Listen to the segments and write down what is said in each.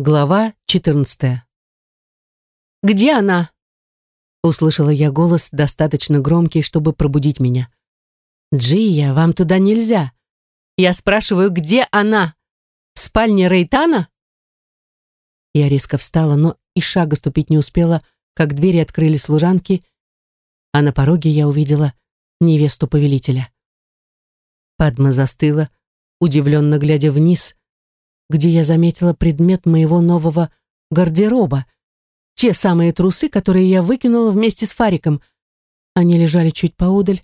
Глава 14. «Где она?» Услышала я голос, достаточно громкий, чтобы пробудить меня. «Джия, вам туда нельзя. Я спрашиваю, где она? В спальне Рейтана?» Я резко встала, но и шага ступить не успела, как двери открыли служанки, а на пороге я увидела невесту повелителя. Падма застыла, удивленно глядя вниз, где я заметила предмет моего нового гардероба. Те самые трусы, которые я выкинула вместе с Фариком. Они лежали чуть поодаль.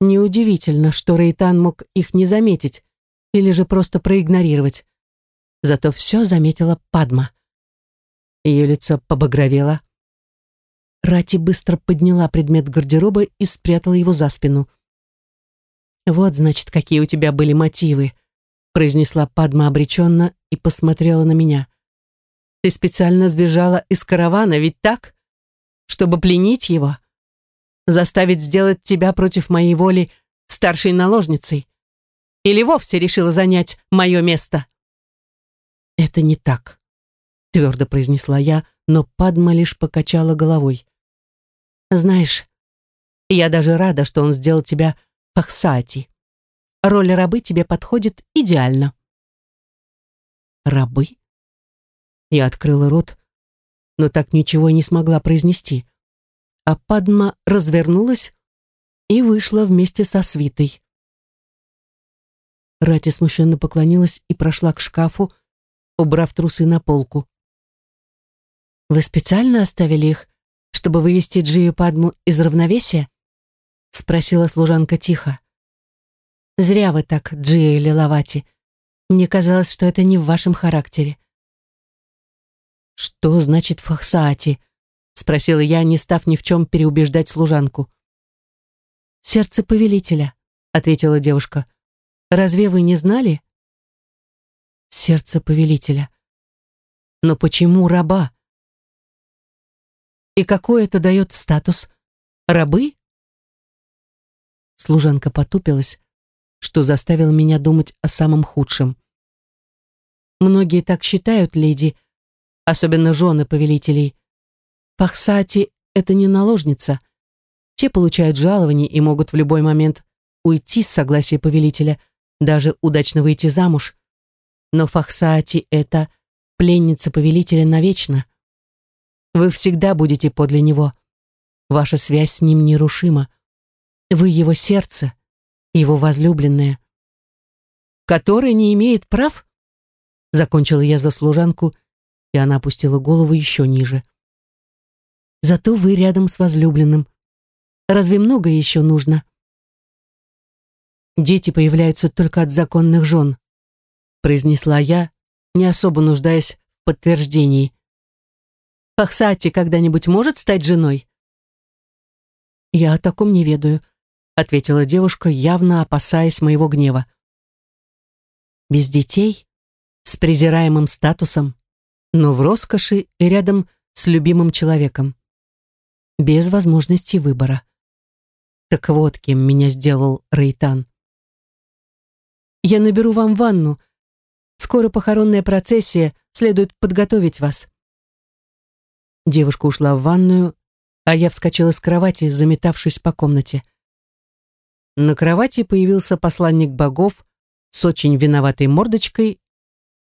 Неудивительно, что Рейтан мог их не заметить или же просто проигнорировать. Зато все заметила Падма. Ее лицо побагровело. Рати быстро подняла предмет гардероба и спрятала его за спину. «Вот, значит, какие у тебя были мотивы», произнесла Падма обреченно и посмотрела на меня. «Ты специально сбежала из каравана, ведь так? Чтобы пленить его? Заставить сделать тебя против моей воли старшей наложницей? Или вовсе решила занять мое место?» «Это не так», — твердо произнесла я, но Падма лишь покачала головой. «Знаешь, я даже рада, что он сделал тебя Пахсати. Роль рабы тебе подходит идеально. Рабы? Я открыла рот, но так ничего и не смогла произнести. А Падма развернулась и вышла вместе со свитой. Рати смущенно поклонилась и прошла к шкафу, убрав трусы на полку. «Вы специально оставили их, чтобы вывести Джию Падму из равновесия?» — спросила служанка тихо. Зря вы так, Джия Лиловати. Мне казалось, что это не в вашем характере. Что значит фахсаати? Спросила я, не став ни в чем переубеждать служанку. Сердце повелителя, ответила девушка. Разве вы не знали? Сердце повелителя. Но почему раба? И какой это дает статус? Рабы? Служанка потупилась, что заставило меня думать о самом худшем. Многие так считают, леди, особенно жены повелителей. Пахсати — это не наложница. Те получают жалование и могут в любой момент уйти с согласия повелителя, даже удачно выйти замуж. Но Фахсати — это пленница повелителя навечно. Вы всегда будете подле него. Ваша связь с ним нерушима. Вы его сердце, его возлюбленная. Который не имеет прав? Закончила я за служанку, и она опустила голову еще ниже. Зато вы рядом с возлюбленным. Разве много еще нужно? Дети появляются только от законных жен, произнесла я, не особо нуждаясь в подтверждении. Пахсати когда-нибудь может стать женой? Я о таком не ведаю, ответила девушка, явно опасаясь моего гнева. Без детей, с презираемым статусом, но в роскоши и рядом с любимым человеком. Без возможности выбора. Так вот, кем меня сделал Рейтан. Я наберу вам ванну. Скоро похоронная процессия, следует подготовить вас. Девушка ушла в ванную, а я вскочила с кровати, заметавшись по комнате. На кровати появился посланник богов с очень виноватой мордочкой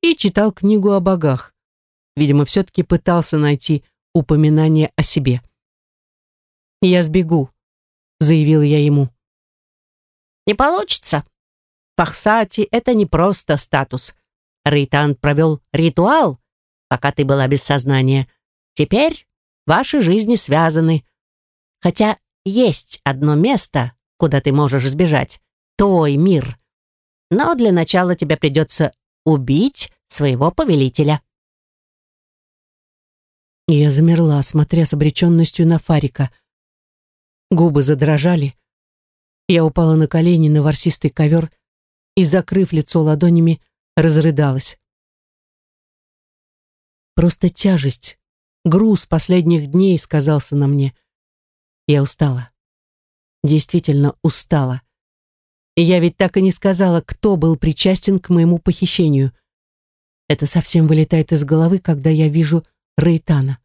и читал книгу о богах. Видимо, все-таки пытался найти упоминание о себе. «Я сбегу», — заявил я ему. «Не получится. Пахсати — это не просто статус. Рейтан провел ритуал, пока ты была без сознания. Теперь ваши жизни связаны. Хотя есть одно место, куда ты можешь сбежать. Твой мир. Но для начала тебе придется убить своего повелителя. Я замерла, смотря с обреченностью на Фарика. Губы задрожали. Я упала на колени на ворсистый ковер и, закрыв лицо ладонями, разрыдалась. Просто тяжесть, груз последних дней сказался на мне. Я устала действительно устала. И я ведь так и не сказала, кто был причастен к моему похищению. Это совсем вылетает из головы, когда я вижу Рейтана.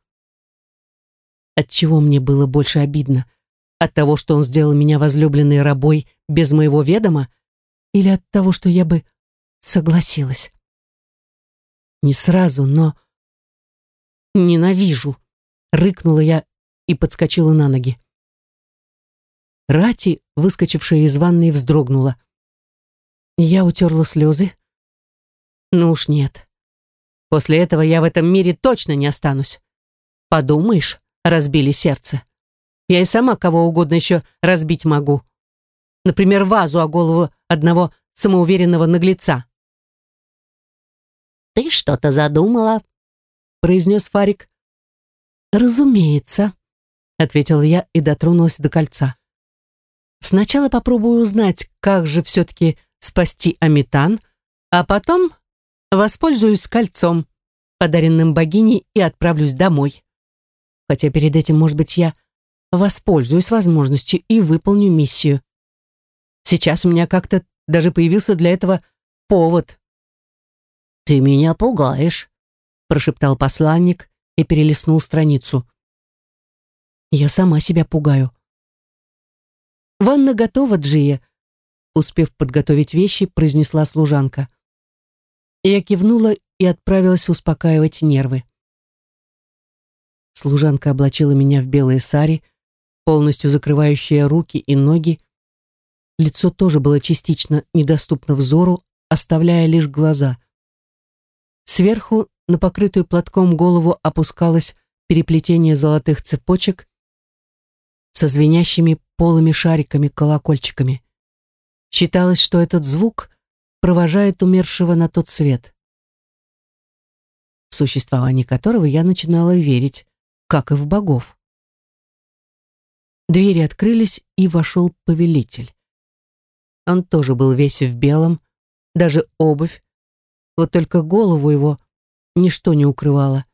От чего мне было больше обидно? От того, что он сделал меня возлюбленной рабой без моего ведома? Или от того, что я бы согласилась? Не сразу, но... «Ненавижу!» — рыкнула я и подскочила на ноги. Рати, выскочившая из ванной, вздрогнула. Я утерла слезы. Ну уж нет. После этого я в этом мире точно не останусь. Подумаешь, разбили сердце. Я и сама кого угодно еще разбить могу. Например, вазу о голову одного самоуверенного наглеца. «Ты что-то задумала?» произнес Фарик. «Разумеется», — ответила я и дотронулась до кольца. «Сначала попробую узнать, как же все-таки спасти Аметан, а потом воспользуюсь кольцом, подаренным богиней, и отправлюсь домой. Хотя перед этим, может быть, я воспользуюсь возможностью и выполню миссию. Сейчас у меня как-то даже появился для этого повод. «Ты меня пугаешь», — прошептал посланник и перелистнул страницу. «Я сама себя пугаю». «Ванна готова, Джия», — успев подготовить вещи, произнесла служанка. Я кивнула и отправилась успокаивать нервы. Служанка облачила меня в белые сари, полностью закрывающие руки и ноги. Лицо тоже было частично недоступно взору, оставляя лишь глаза. Сверху на покрытую платком голову опускалось переплетение золотых цепочек со звенящими полыми шариками-колокольчиками. Считалось, что этот звук провожает умершего на тот свет, в существование которого я начинала верить, как и в богов. Двери открылись, и вошел повелитель. Он тоже был весь в белом, даже обувь, вот только голову его ничто не укрывало.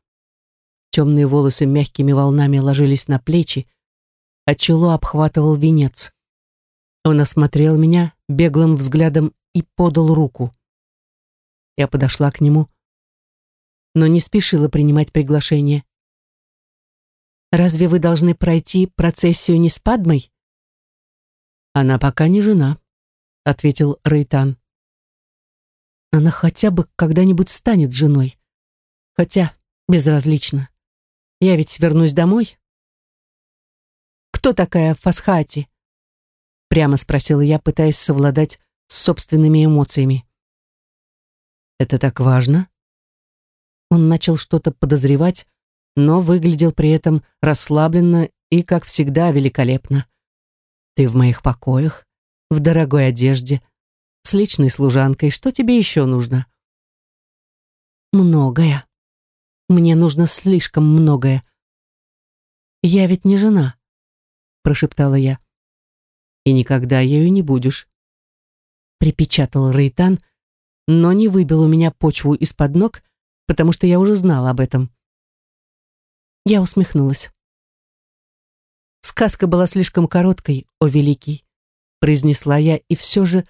Темные волосы мягкими волнами ложились на плечи, а чело обхватывал венец. Он осмотрел меня беглым взглядом и подал руку. Я подошла к нему, но не спешила принимать приглашение. «Разве вы должны пройти процессию не с Падмой?» «Она пока не жена», — ответил Рейтан. «Она хотя бы когда-нибудь станет женой. Хотя безразлично. Я ведь вернусь домой». «Кто такая Фасхати?» Прямо спросила я, пытаясь совладать с собственными эмоциями. «Это так важно?» Он начал что-то подозревать, но выглядел при этом расслабленно и, как всегда, великолепно. «Ты в моих покоях, в дорогой одежде, с личной служанкой. Что тебе еще нужно?» «Многое. Мне нужно слишком многое. Я ведь не жена», — прошептала я и никогда ею не будешь. Припечатал Рейтан, но не выбил у меня почву из-под ног, потому что я уже знала об этом. Я усмехнулась. Сказка была слишком короткой, о великий, произнесла я и все же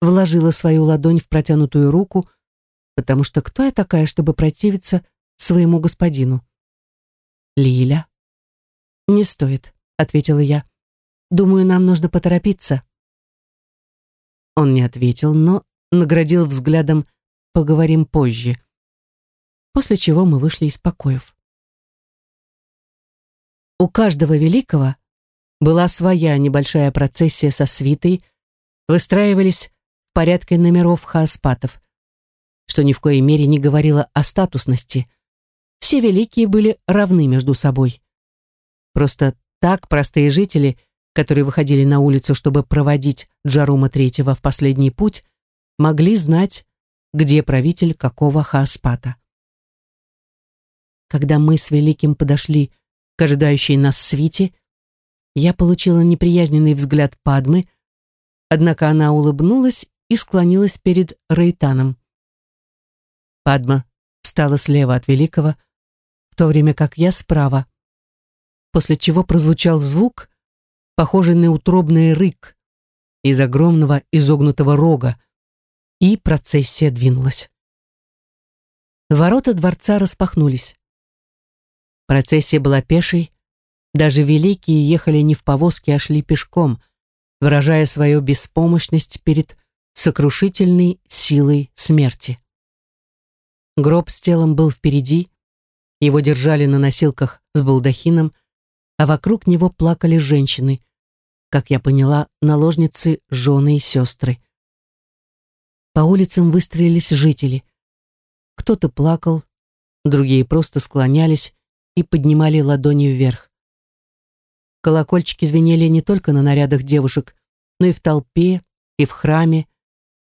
вложила свою ладонь в протянутую руку, потому что кто я такая, чтобы противиться своему господину? Лиля. Не стоит, ответила я. Думаю, нам нужно поторопиться. Он не ответил, но наградил взглядом «поговорим позже», после чего мы вышли из покоев. У каждого великого была своя небольшая процессия со свитой, выстраивались в порядке номеров хааспатов, что ни в коей мере не говорило о статусности. Все великие были равны между собой. Просто так простые жители – которые выходили на улицу, чтобы проводить Джарума Третьего в последний путь, могли знать, где правитель какого хааспата. Когда мы с Великим подошли к ожидающей нас свите, я получила неприязненный взгляд Падмы, однако она улыбнулась и склонилась перед Рейтаном. Падма встала слева от Великого, в то время как я справа, после чего прозвучал звук, похожий на утробный рык из огромного изогнутого рога, и процессия двинулась. Ворота дворца распахнулись. Процессия была пешей, даже великие ехали не в повозке, а шли пешком, выражая свою беспомощность перед сокрушительной силой смерти. Гроб с телом был впереди, его держали на носилках с балдахином, а вокруг него плакали женщины, как я поняла, наложницы, жены и сестры. По улицам выстроились жители. Кто-то плакал, другие просто склонялись и поднимали ладони вверх. Колокольчики звенели не только на нарядах девушек, но и в толпе, и в храме.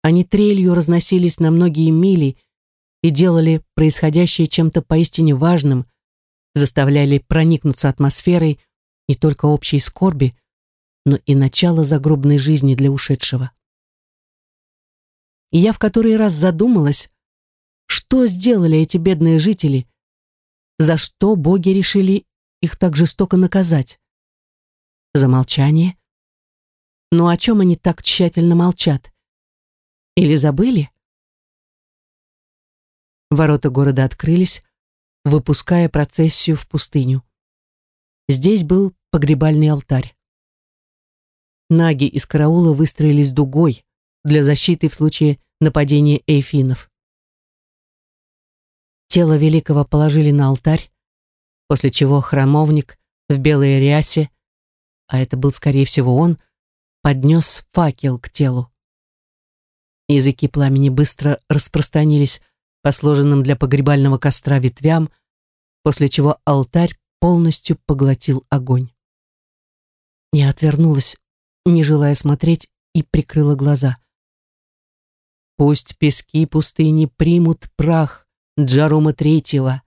Они трелью разносились на многие мили и делали происходящее чем-то поистине важным, заставляли проникнуться атмосферой не только общей скорби, но и начало загробной жизни для ушедшего. И я в который раз задумалась, что сделали эти бедные жители, за что боги решили их так жестоко наказать. За молчание? Но о чем они так тщательно молчат? Или забыли? Ворота города открылись, выпуская процессию в пустыню. Здесь был погребальный алтарь. Наги из караула выстроились дугой для защиты в случае нападения эйфинов. Тело великого положили на алтарь, после чего храмовник в белой рясе, а это был, скорее всего, он, поднес факел к телу. Языки пламени быстро распространились по сложенным для погребального костра ветвям, после чего алтарь полностью поглотил огонь. Я отвернулась, не желая смотреть, и прикрыла глаза. Пусть пески пустыни примут прах Джарума Третьего,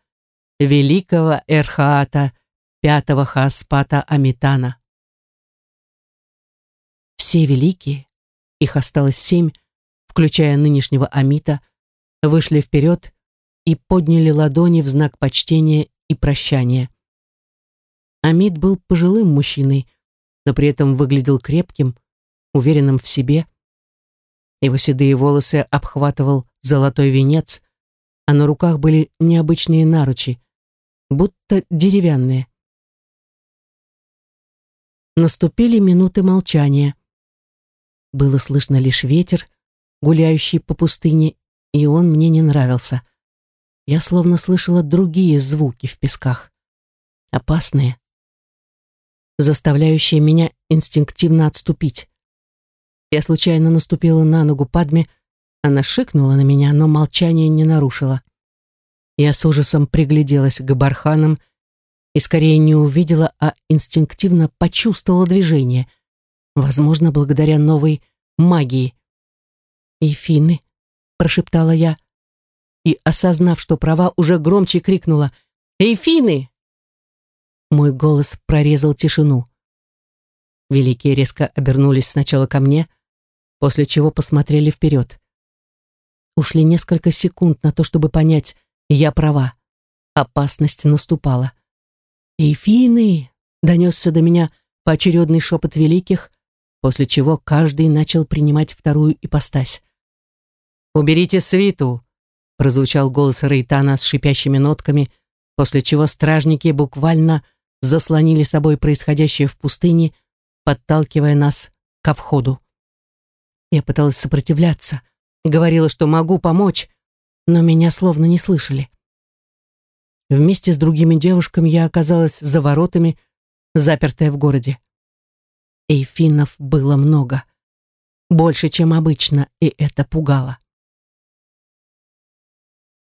великого Эрхаата, пятого Хаспата Амитана. Все великие, их осталось семь, включая нынешнего Амита, вышли вперед и подняли ладони в знак почтения и прощания. Амит был пожилым мужчиной, но при этом выглядел крепким, уверенным в себе. Его седые волосы обхватывал золотой венец, а на руках были необычные наручи, будто деревянные. Наступили минуты молчания. Было слышно лишь ветер, гуляющий по пустыне, и он мне не нравился. Я словно слышала другие звуки в песках. Опасные, заставляющие меня инстинктивно отступить. Я случайно наступила на ногу Падме, она шикнула на меня, но молчание не нарушила. Я с ужасом пригляделась к барханам и скорее не увидела, а инстинктивно почувствовала движение, возможно, благодаря новой магии. «Эйфины», — прошептала я, и, осознав, что права, уже громче крикнула «Эйфины!» Мой голос прорезал тишину. Великие резко обернулись сначала ко мне, после чего посмотрели вперед. Ушли несколько секунд на то, чтобы понять, я права. Опасность наступала. «Эйфины!» — донесся до меня поочередный шепот великих, после чего каждый начал принимать вторую ипостась. «Уберите свиту!» — прозвучал голос Рейтана с шипящими нотками, после чего стражники буквально заслонили собой происходящее в пустыне, подталкивая нас ко входу. Я пыталась сопротивляться, говорила, что могу помочь, но меня словно не слышали. Вместе с другими девушками я оказалась за воротами, запертая в городе. Эйфинов было много. Больше, чем обычно, и это пугало.